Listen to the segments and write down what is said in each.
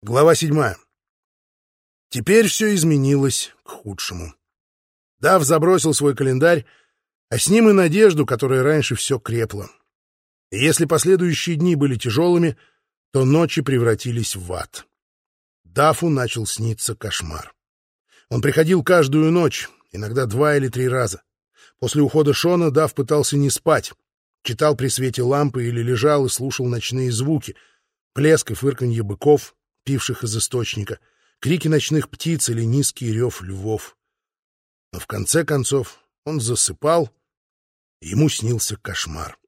Глава седьмая. Теперь все изменилось к худшему. Дав забросил свой календарь, а с ним и надежду, которая раньше все крепла. И если последующие дни были тяжелыми, то ночи превратились в ад. Дафу начал сниться кошмар. Он приходил каждую ночь, иногда два или три раза. После ухода Шона Дав пытался не спать, читал при свете лампы или лежал и слушал ночные звуки, плеск и фырканье быков, пивших из источника, крики ночных птиц или низкий рев львов. Но в конце концов он засыпал, и ему снился кошмар.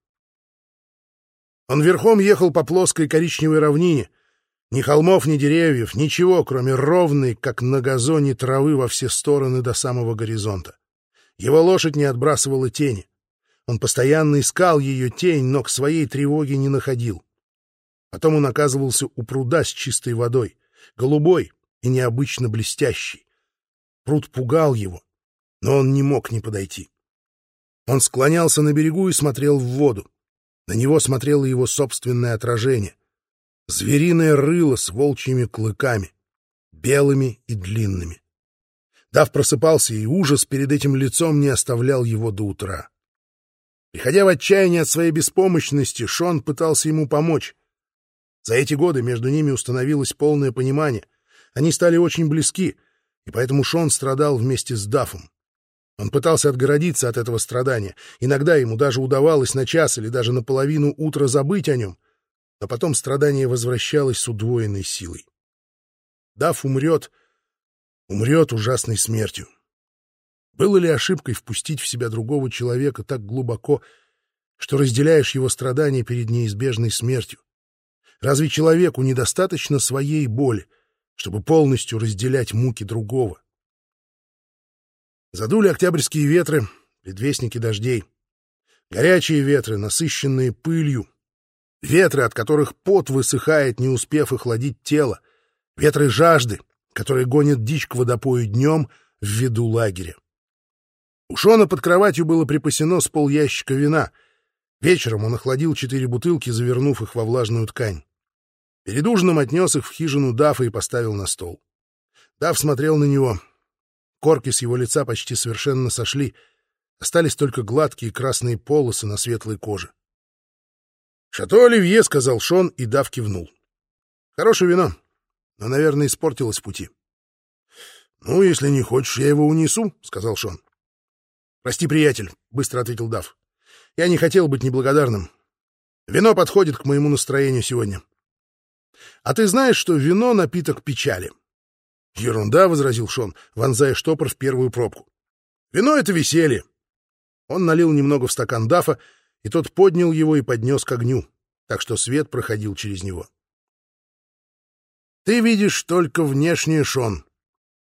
Он верхом ехал по плоской коричневой равнине. Ни холмов, ни деревьев, ничего, кроме ровной, как на газоне, травы во все стороны до самого горизонта. Его лошадь не отбрасывала тени. Он постоянно искал ее тень, но к своей тревоге не находил. Потом он оказывался у пруда с чистой водой, голубой и необычно блестящий. Пруд пугал его, но он не мог не подойти. Он склонялся на берегу и смотрел в воду. На него смотрело его собственное отражение. Звериное рыло с волчьими клыками, белыми и длинными. Дав просыпался, и ужас перед этим лицом не оставлял его до утра. Приходя в отчаяние от своей беспомощности, Шон пытался ему помочь. За эти годы между ними установилось полное понимание. Они стали очень близки, и поэтому Шон страдал вместе с Дафом. Он пытался отгородиться от этого страдания. Иногда ему даже удавалось на час или даже на половину утра забыть о нем, но потом страдание возвращалось с удвоенной силой. Даф умрет, умрет ужасной смертью. Было ли ошибкой впустить в себя другого человека так глубоко, что разделяешь его страдания перед неизбежной смертью? Разве человеку недостаточно своей боли, чтобы полностью разделять муки другого? Задули октябрьские ветры, предвестники дождей. Горячие ветры, насыщенные пылью. Ветры, от которых пот высыхает, не успев охладить тело. Ветры жажды, которые гонят дичь к водопою днем в виду лагеря. У Шона под кроватью было припасено с полящика вина. Вечером он охладил четыре бутылки, завернув их во влажную ткань. Перед ужином отнес их в хижину Дафа и поставил на стол. Даф смотрел на него. Корки с его лица почти совершенно сошли. Остались только гладкие красные полосы на светлой коже. «Шато Оливье», — сказал Шон, и Дав кивнул. «Хорошее вино, но, наверное, испортилось в пути». «Ну, если не хочешь, я его унесу», — сказал Шон. «Прости, приятель», — быстро ответил Дав. «Я не хотел быть неблагодарным. Вино подходит к моему настроению сегодня. А ты знаешь, что вино — напиток печали? — Ерунда, — возразил Шон, вонзая штопор в первую пробку. — Вино — это веселье. Он налил немного в стакан Дафа, и тот поднял его и поднес к огню, так что свет проходил через него. — Ты видишь только внешнее, Шон.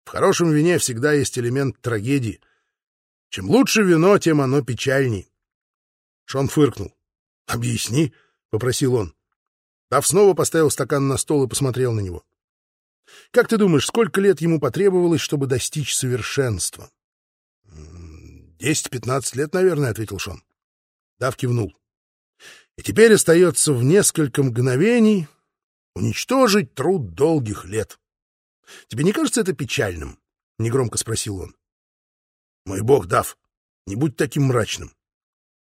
В хорошем вине всегда есть элемент трагедии. Чем лучше вино, тем оно печальней. Шон фыркнул. — Объясни, — попросил он. Дав снова поставил стакан на стол и посмотрел на него. — Как ты думаешь, сколько лет ему потребовалось, чтобы достичь совершенства? — Десять-пятнадцать лет, наверное, — ответил Шон. Дав кивнул. — И теперь остается в несколько мгновений уничтожить труд долгих лет. — Тебе не кажется это печальным? — негромко спросил он. — Мой бог, Дав, не будь таким мрачным.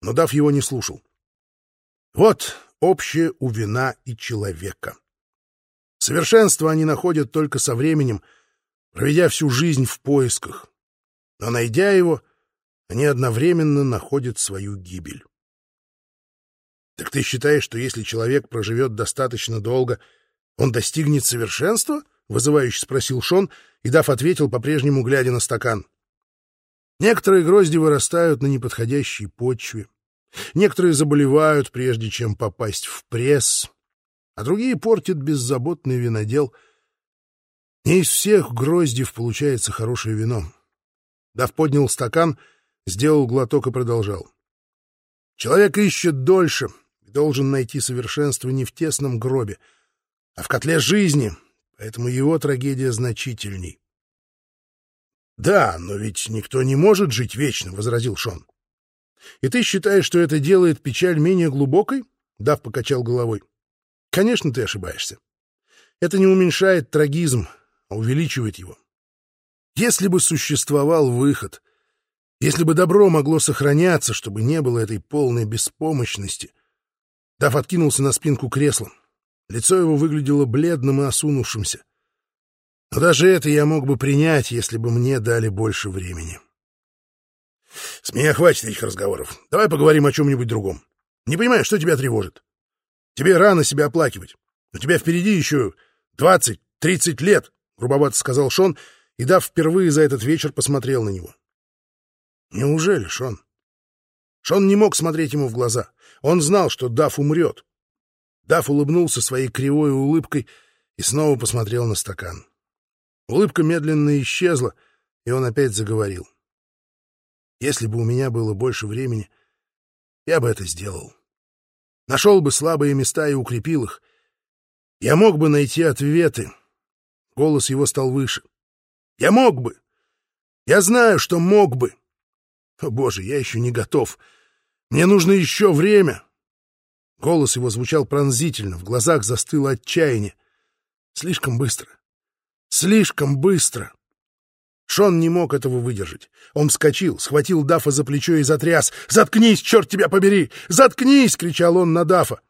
Но Дав его не слушал. — Вот общее у вина и человека. Совершенство они находят только со временем, проведя всю жизнь в поисках. Но, найдя его, они одновременно находят свою гибель. Так ты считаешь, что если человек проживет достаточно долго, он достигнет совершенства? — вызывающе спросил Шон, и Даф ответил, по-прежнему глядя на стакан. Некоторые грозди вырастают на неподходящей почве. Некоторые заболевают, прежде чем попасть в пресс, а другие портят беззаботный винодел. Не из всех гроздев получается хорошее вино. Дав поднял стакан, сделал глоток и продолжал. Человек ищет дольше и должен найти совершенство не в тесном гробе, а в котле жизни, поэтому его трагедия значительней. — Да, но ведь никто не может жить вечно, — возразил Шон. И ты считаешь, что это делает печаль менее глубокой? Дав покачал головой. Конечно, ты ошибаешься. Это не уменьшает трагизм, а увеличивает его. Если бы существовал выход, если бы добро могло сохраняться, чтобы не было этой полной беспомощности. Дав откинулся на спинку кресла. Лицо его выглядело бледным и осунувшимся. Но даже это я мог бы принять, если бы мне дали больше времени. С меня хватит этих разговоров. Давай поговорим о чем-нибудь другом. Не понимаю, что тебя тревожит. Тебе рано себя оплакивать. У тебя впереди еще двадцать, тридцать лет, — грубовато сказал Шон, и, Дав впервые за этот вечер посмотрел на него. Неужели, Шон? Шон не мог смотреть ему в глаза. Он знал, что Даф умрет. Даф улыбнулся своей кривой улыбкой и снова посмотрел на стакан. Улыбка медленно исчезла, и он опять заговорил. Если бы у меня было больше времени, я бы это сделал. Нашел бы слабые места и укрепил их. Я мог бы найти ответы. Голос его стал выше. Я мог бы. Я знаю, что мог бы. О, боже, я еще не готов. Мне нужно еще время. Голос его звучал пронзительно, в глазах застыло отчаяние. Слишком быстро. Слишком быстро. Шон не мог этого выдержать. Он вскочил, схватил Дафа за плечо и затряс. «Заткнись, черт тебя побери! Заткнись!» — кричал он на Дафа.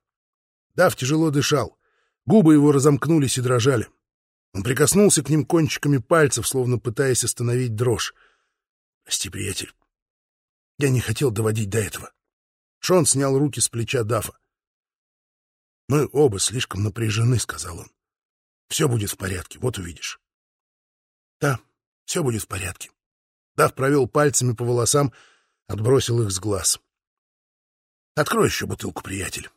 Даф тяжело дышал. Губы его разомкнулись и дрожали. Он прикоснулся к ним кончиками пальцев, словно пытаясь остановить дрожь. «Прости, приятель. Я не хотел доводить до этого. Шон снял руки с плеча Дафа. «Мы оба слишком напряжены», — сказал он. «Все будет в порядке, вот увидишь». «Да, все будет в порядке». Даф провел пальцами по волосам, отбросил их с глаз. «Открой еще бутылку, приятель».